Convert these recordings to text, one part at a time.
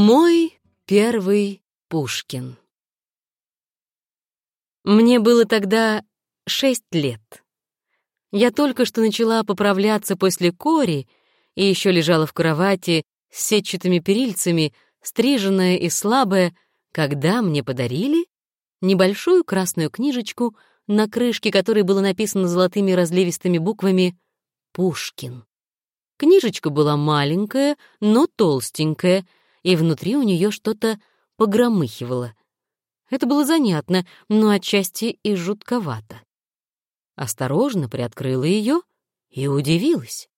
Мой первый Пушкин. Мне было тогда шесть лет. Я только что начала поправляться после кори и еще лежала в кровати с сетчатыми перильцами, стриженная и слабая, когда мне подарили небольшую красную книжечку, на крышке которой было написано золотыми разливистыми буквами «Пушкин». Книжечка была маленькая, но толстенькая — и внутри у нее что-то погромыхивало. Это было занятно, но отчасти и жутковато. Осторожно приоткрыла ее и удивилась.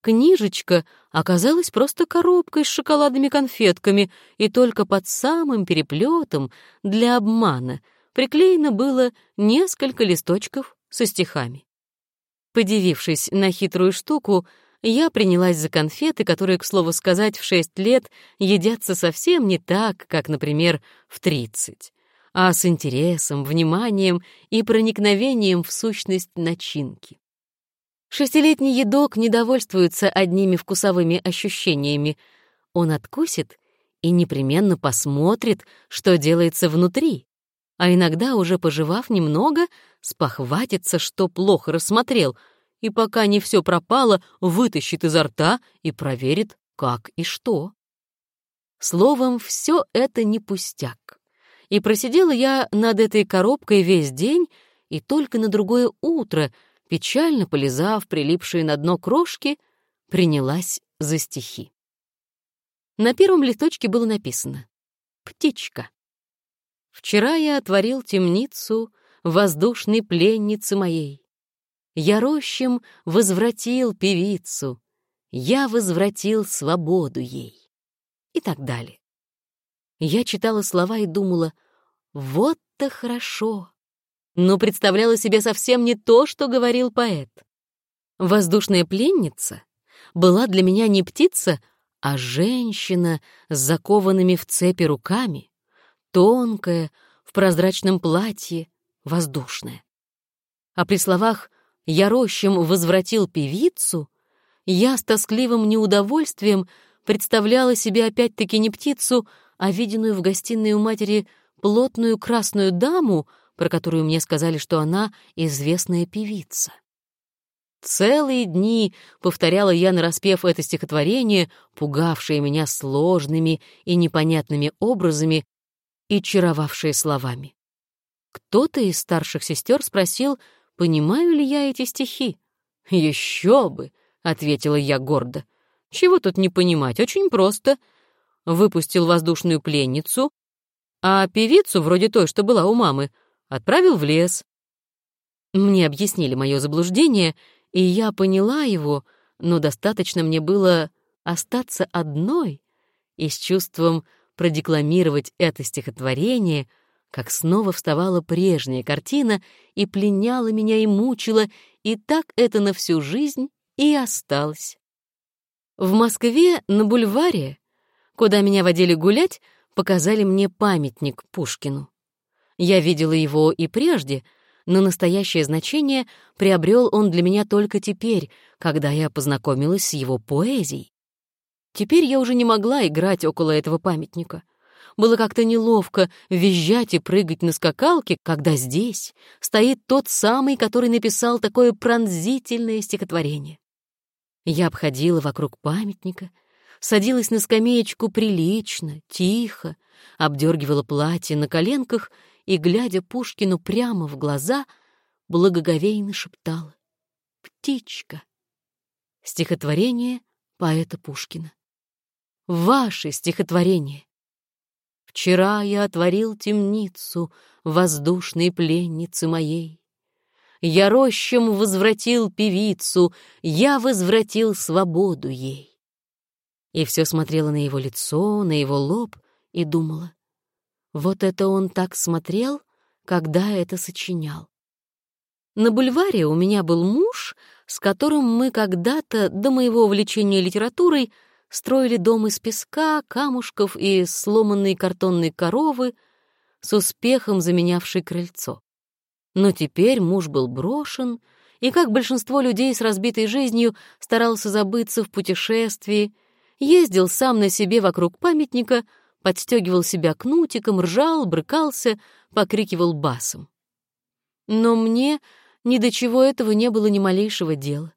Книжечка оказалась просто коробкой с шоколадными конфетками, и только под самым переплетом для обмана приклеено было несколько листочков со стихами. Подивившись на хитрую штуку, я принялась за конфеты, которые, к слову сказать, в шесть лет едятся совсем не так, как, например, в тридцать, а с интересом, вниманием и проникновением в сущность начинки. Шестилетний едок не довольствуется одними вкусовыми ощущениями. Он откусит и непременно посмотрит, что делается внутри, а иногда, уже пожевав немного, спохватится, что плохо рассмотрел — и пока не все пропало, вытащит изо рта и проверит, как и что. Словом, все это не пустяк. И просидела я над этой коробкой весь день, и только на другое утро, печально полизав прилипшие на дно крошки, принялась за стихи. На первом листочке было написано «Птичка». Вчера я отворил темницу воздушной пленницы моей. Я рощем возвратил певицу, я возвратил свободу ей. И так далее. Я читала слова и думала, вот-то хорошо. Но представляла себе совсем не то, что говорил поэт. Воздушная пленница была для меня не птица, а женщина с закованными в цепи руками, тонкая, в прозрачном платье, воздушная. А при словах я рощем возвратил певицу, я с тоскливым неудовольствием представляла себе опять-таки не птицу, а виденную в гостиной у матери плотную красную даму, про которую мне сказали, что она известная певица. Целые дни повторяла я нараспев это стихотворение, пугавшее меня сложными и непонятными образами и чаровавшее словами. Кто-то из старших сестер спросил, понимаю ли я эти стихи. «Еще бы!» — ответила я гордо. «Чего тут не понимать? Очень просто. Выпустил воздушную пленницу, а певицу, вроде той, что была у мамы, отправил в лес». Мне объяснили мое заблуждение, и я поняла его, но достаточно мне было остаться одной и с чувством продекламировать это стихотворение — как снова вставала прежняя картина и пленяла меня и мучила, и так это на всю жизнь и осталось. В Москве на бульваре, куда меня водили гулять, показали мне памятник Пушкину. Я видела его и прежде, но настоящее значение приобрел он для меня только теперь, когда я познакомилась с его поэзией. Теперь я уже не могла играть около этого памятника — было как-то неловко визжать и прыгать на скакалке, когда здесь стоит тот самый, который написал такое пронзительное стихотворение. Я обходила вокруг памятника, садилась на скамеечку прилично, тихо, обдергивала платье на коленках и, глядя Пушкину прямо в глаза, благоговейно шептала «Птичка». Стихотворение поэта Пушкина. Ваше стихотворение. Вчера я отворил темницу воздушной пленницы моей. Я рощем возвратил певицу, я возвратил свободу ей. И все смотрела на его лицо, на его лоб и думала, вот это он так смотрел, когда это сочинял. На бульваре у меня был муж, с которым мы когда-то, до моего увлечения литературой, строили дом из песка, камушков и сломанной картонной коровы, с успехом заменявший крыльцо. Но теперь муж был брошен, и, как большинство людей с разбитой жизнью, старался забыться в путешествии, ездил сам на себе вокруг памятника, подстегивал себя кнутиком, ржал, брыкался, покрикивал басом. Но мне ни до чего этого не было ни малейшего дела.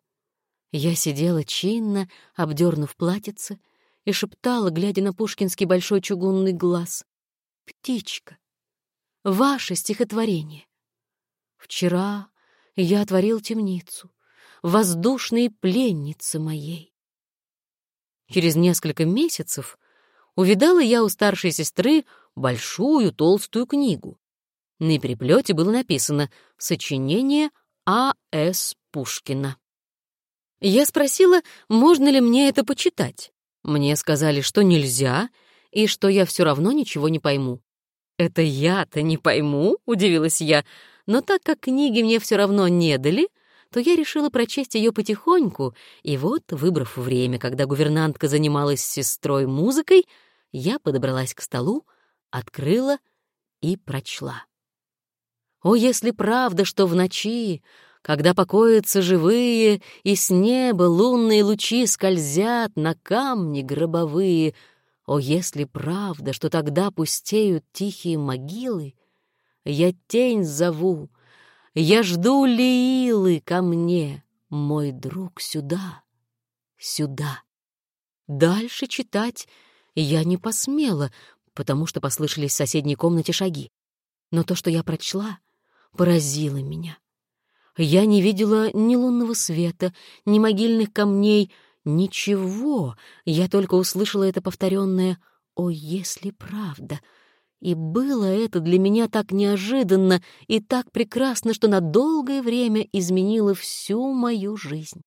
Я сидела чинно, обдернув платьице, и шептала, глядя на пушкинский большой чугунный глаз. «Птичка, ваше стихотворение. Вчера я отворил темницу, воздушные пленницы моей. Через несколько месяцев увидала я у старшей сестры большую толстую книгу. На переплете было написано «Сочинение А.С. Пушкина». Я спросила, можно ли мне это почитать. Мне сказали, что нельзя, и что я все равно ничего не пойму. «Это я-то не пойму», — удивилась я, но так как книги мне все равно не дали, то я решила прочесть ее потихоньку, и вот, выбрав время, когда гувернантка занималась с сестрой музыкой, я подобралась к столу, открыла и прочла. О, если правда, что в ночи, когда покоятся живые, и с неба лунные лучи скользят на камни гробовые, о, если правда, что тогда пустеют тихие могилы, я тень зову, я жду Лиилы ко мне, мой друг, сюда, сюда. Дальше читать я не посмела, потому что послышались в соседней комнате шаги. Но то, что я прочла, поразило меня. Я не видела ни лунного света, ни могильных камней, ничего. Я только услышала это повторенное «О, если правда!» И было это для меня так неожиданно и так прекрасно, что на долгое время изменило всю мою жизнь.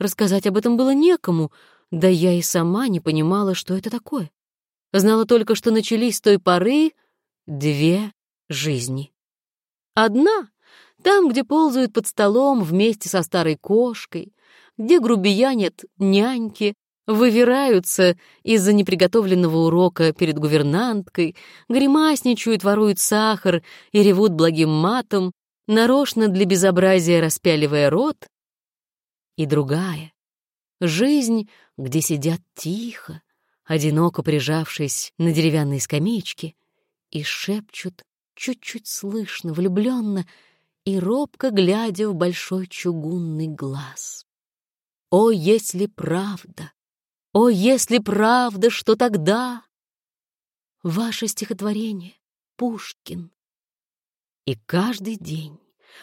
Рассказать об этом было некому, да я и сама не понимала, что это такое. Знала только, что начались с той поры две жизни. Одна — там, где ползают под столом вместе со старой кошкой, где грубиянят няньки, вывираются из-за неприготовленного урока перед гувернанткой, гримасничают, воруют сахар и ревут благим матом, нарочно для безобразия распяливая рот. И другая — жизнь, где сидят тихо, одиноко прижавшись на деревянной скамеечке, и шепчут чуть-чуть слышно, влюбленно и робко глядя в большой чугунный глаз. О, если правда! О, если правда, что тогда... Ваше стихотворение, Пушкин. И каждый день,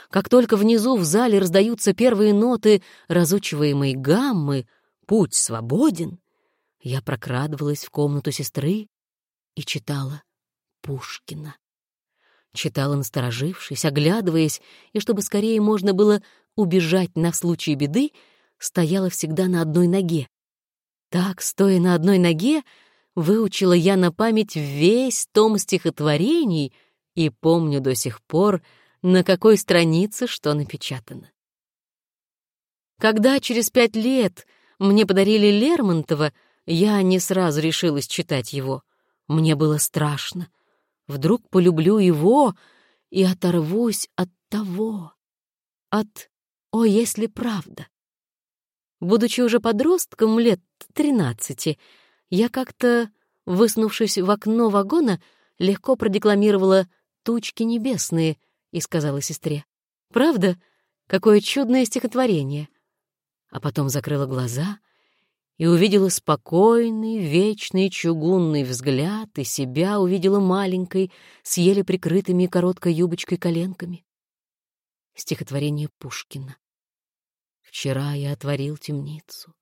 как только внизу в зале раздаются первые ноты разучиваемой гаммы «Путь свободен», я прокрадывалась в комнату сестры и читала Пушкина. Читала насторожившись, оглядываясь, и чтобы скорее можно было убежать на случай беды, стояла всегда на одной ноге, так, стоя на одной ноге, выучила я на память весь том стихотворений и помню до сих пор, на какой странице что напечатано. Когда через пять лет мне подарили Лермонтова, я не сразу решилась читать его. Мне было страшно. Вдруг полюблю его и оторвусь от того, от «О, если правда». Будучи уже подростком лет тринадцати, я как-то, выснувшись в окно вагона, легко продекламировала «Тучки небесные» и сказала сестре. «Правда? Какое чудное стихотворение!» А потом закрыла глаза и увидела спокойный, вечный чугунный взгляд, и себя увидела маленькой, с еле прикрытыми короткой юбочкой коленками. Стихотворение Пушкина. Вчера я отворил темницу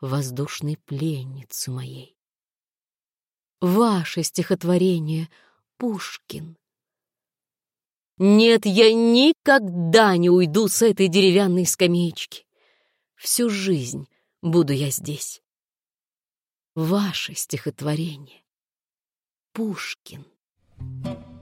воздушной пленницы моей. Ваше стихотворение, Пушкин. Нет, я никогда не уйду с этой деревянной скамеечки. Всю жизнь буду я здесь. Ваше стихотворение. Пушкин. Thank.